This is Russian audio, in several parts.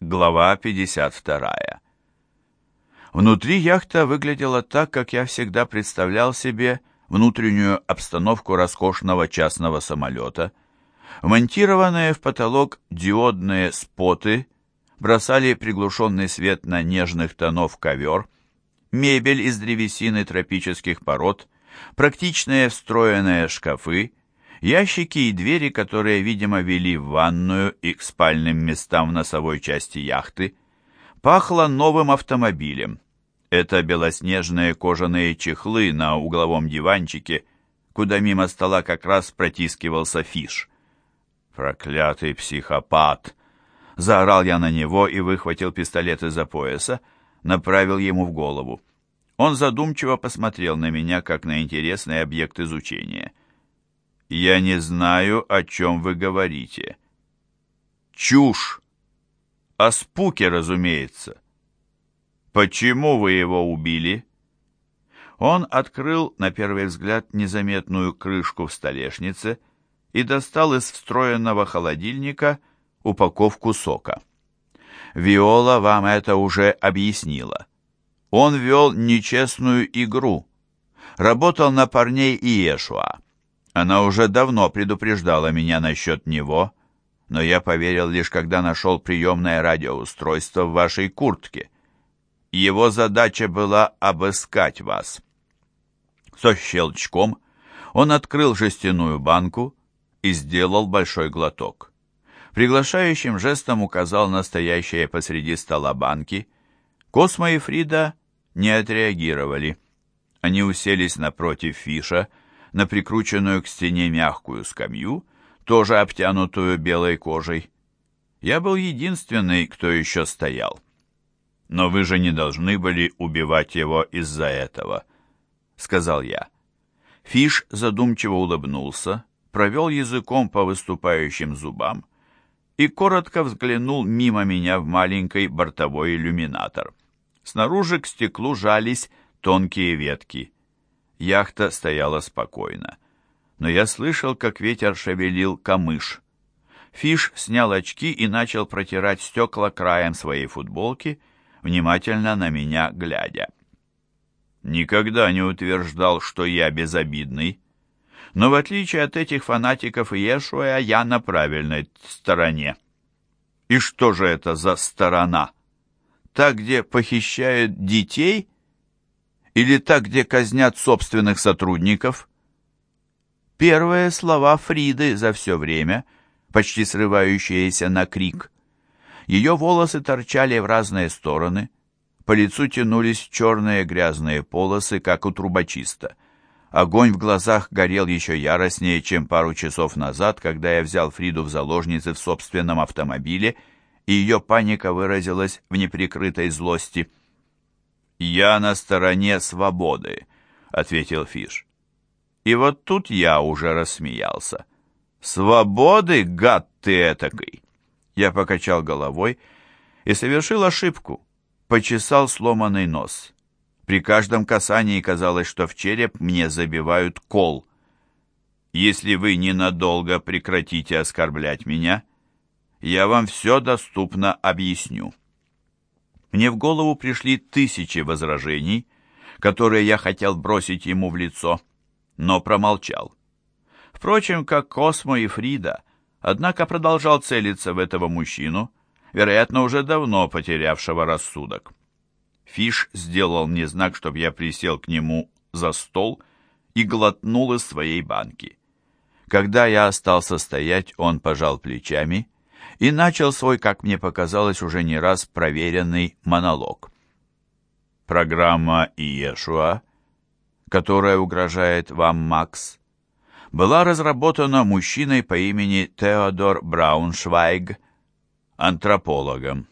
Глава 52. Внутри яхта выглядела так, как я всегда представлял себе внутреннюю обстановку роскошного частного самолета. Монтированные в потолок диодные споты бросали приглушенный свет на нежных тонов ковер, мебель из древесины тропических пород, практичные встроенные шкафы, ящики и двери, которые, видимо, вели в ванную и к спальным местам в носовой части яхты, пахло новым автомобилем. Это белоснежные кожаные чехлы на угловом диванчике, куда мимо стола как раз протискивался фиш. «Проклятый психопат!» Заорал я на него и выхватил пистолет из-за пояса, направил ему в голову. Он задумчиво посмотрел на меня, как на интересный объект изучения — «Я не знаю, о чем вы говорите». «Чушь! О спуке, разумеется». «Почему вы его убили?» Он открыл, на первый взгляд, незаметную крышку в столешнице и достал из встроенного холодильника упаковку сока. Виола вам это уже объяснила. Он вел нечестную игру. Работал на парней Иешуа. Она уже давно предупреждала меня насчет него, но я поверил лишь когда нашел приемное радиоустройство в вашей куртке. Его задача была обыскать вас. Со щелчком он открыл жестяную банку и сделал большой глоток. Приглашающим жестом указал настоящее посреди стола банки. Космо и Фрида не отреагировали. Они уселись напротив Фиша, на прикрученную к стене мягкую скамью, тоже обтянутую белой кожей. Я был единственный, кто еще стоял. «Но вы же не должны были убивать его из-за этого», — сказал я. Фиш задумчиво улыбнулся, провел языком по выступающим зубам и коротко взглянул мимо меня в маленький бортовой иллюминатор. Снаружи к стеклу жались тонкие ветки. Яхта стояла спокойно. Но я слышал, как ветер шевелил камыш. Фиш снял очки и начал протирать стекла краем своей футболки, внимательно на меня глядя. Никогда не утверждал, что я безобидный. Но в отличие от этих фанатиков Иешуа, я на правильной стороне. И что же это за сторона? Та, где похищают детей или та, где казнят собственных сотрудников? Первые слова Фриды за все время, почти срывающиеся на крик. Ее волосы торчали в разные стороны, по лицу тянулись черные грязные полосы, как у трубочиста. Огонь в глазах горел еще яростнее, чем пару часов назад, когда я взял Фриду в заложницы в собственном автомобиле, и ее паника выразилась в неприкрытой злости – «Я на стороне свободы», — ответил Фиш. И вот тут я уже рассмеялся. «Свободы, гад ты этакой!» Я покачал головой и совершил ошибку. Почесал сломанный нос. При каждом касании казалось, что в череп мне забивают кол. «Если вы ненадолго прекратите оскорблять меня, я вам все доступно объясню». Мне в голову пришли тысячи возражений, которые я хотел бросить ему в лицо, но промолчал. Впрочем, как Космо и Фрида, однако продолжал целиться в этого мужчину, вероятно, уже давно потерявшего рассудок. Фиш сделал мне знак, чтобы я присел к нему за стол и глотнул из своей банки. Когда я остался стоять, он пожал плечами и начал свой, как мне показалось, уже не раз проверенный монолог. Программа Иешуа, которая угрожает вам, Макс, была разработана мужчиной по имени Теодор Брауншвайг, антропологом.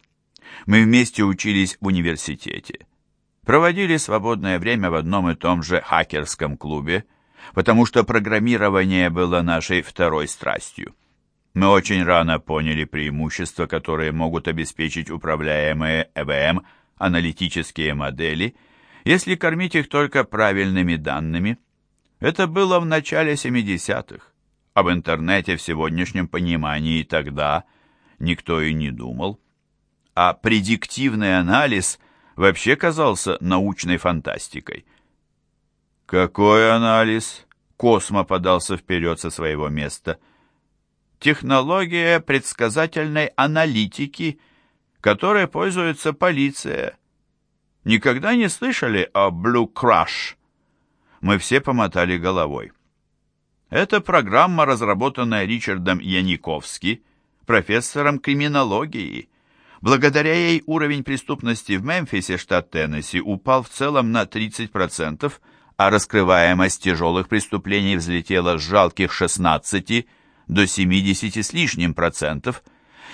Мы вместе учились в университете. Проводили свободное время в одном и том же хакерском клубе, потому что программирование было нашей второй страстью. Мы очень рано поняли преимущества, которые могут обеспечить управляемые ЭВМ аналитические модели, если кормить их только правильными данными. Это было в начале 70-х. Об интернете в сегодняшнем понимании тогда никто и не думал. а предиктивный анализ вообще казался научной фантастикой. «Какой анализ?» Космо подался вперед со своего места. «Технология предсказательной аналитики, которой пользуется полиция. Никогда не слышали о Blue Crush?» Мы все помотали головой. Это программа, разработанная Ричардом Яниковски, профессором криминологии. Благодаря ей уровень преступности в Мемфисе, штат Теннесси, упал в целом на 30%, а раскрываемость тяжелых преступлений взлетела с жалких 16 до 70 с лишним процентов,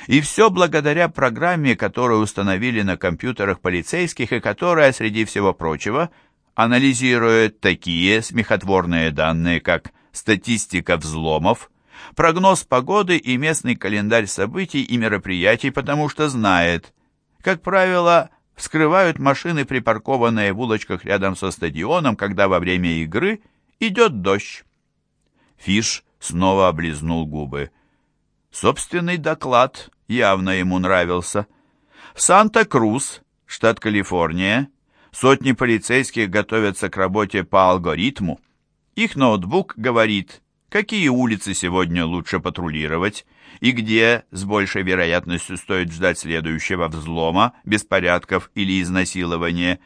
и все благодаря программе, которую установили на компьютерах полицейских и которая, среди всего прочего, анализирует такие смехотворные данные, как статистика взломов, прогноз погоды и местный календарь событий и мероприятий, потому что знает, как правило, вскрывают машины, припаркованные в улочках рядом со стадионом, когда во время игры идет дождь. Фиш снова облизнул губы. Собственный доклад явно ему нравился. В Санта-Крус, штат Калифорния, сотни полицейских готовятся к работе по алгоритму. Их ноутбук говорит, какие улицы сегодня лучше патрулировать и где с большей вероятностью стоит ждать следующего взлома, беспорядков или изнасилования.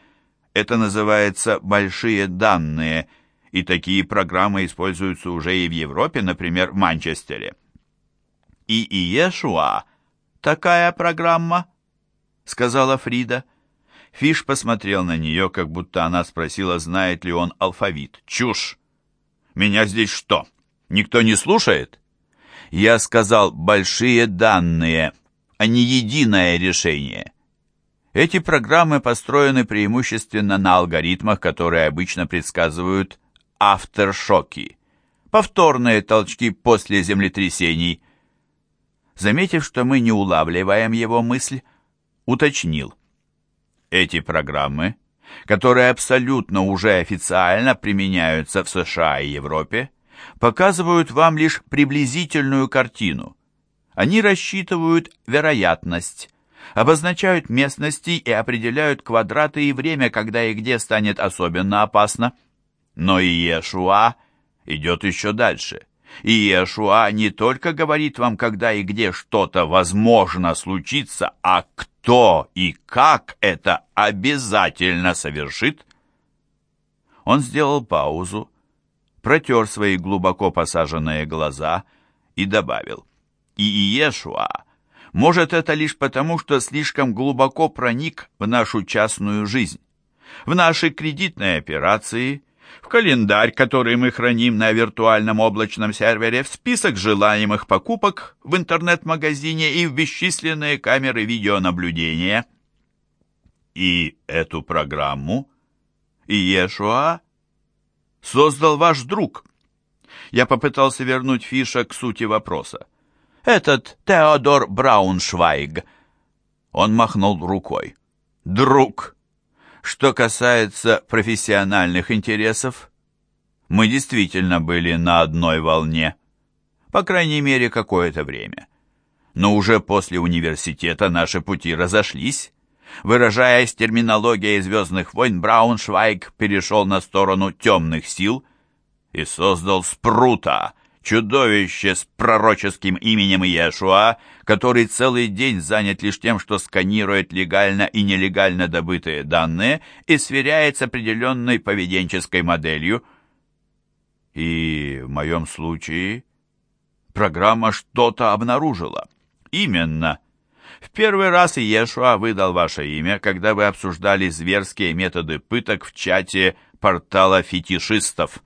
Это называется «большие данные», и такие программы используются уже и в Европе, например, в Манчестере. «И Иешуа такая программа?» — сказала Фрида. Фиш посмотрел на нее, как будто она спросила, знает ли он алфавит. «Чушь! Меня здесь что, Никто не слушает? Я сказал большие данные, а не единое решение. Эти программы построены преимущественно на алгоритмах, которые обычно предсказывают авторшоки, повторные толчки после землетрясений. Заметив, что мы не улавливаем его мысль, уточнил. Эти программы, которые абсолютно уже официально применяются в США и Европе, показывают вам лишь приблизительную картину. Они рассчитывают вероятность, обозначают местности и определяют квадраты и время, когда и где станет особенно опасно. Но Иешуа идет еще дальше. Иешуа не только говорит вам, когда и где что-то возможно случится, а кто и как это обязательно совершит. Он сделал паузу, протер свои глубоко посаженные глаза и добавил, «И Иешуа, может, это лишь потому, что слишком глубоко проник в нашу частную жизнь, в наши кредитные операции, в календарь, который мы храним на виртуальном облачном сервере, в список желаемых покупок в интернет-магазине и в бесчисленные камеры видеонаблюдения». И эту программу Иешуа создал ваш друг?» Я попытался вернуть Фиша к сути вопроса. «Этот Теодор Брауншвайг». Он махнул рукой. «Друг. Что касается профессиональных интересов, мы действительно были на одной волне. По крайней мере, какое-то время. Но уже после университета наши пути разошлись, Выражаясь терминологией «Звездных войн», Брауншвайг перешел на сторону темных сил и создал Спрута, чудовище с пророческим именем Иешуа, который целый день занят лишь тем, что сканирует легально и нелегально добытые данные и сверяет с определенной поведенческой моделью. И в моем случае программа что-то обнаружила. Именно – в первый раз Иешуа выдал ваше имя, когда вы обсуждали зверские методы пыток в чате портала фетишистов.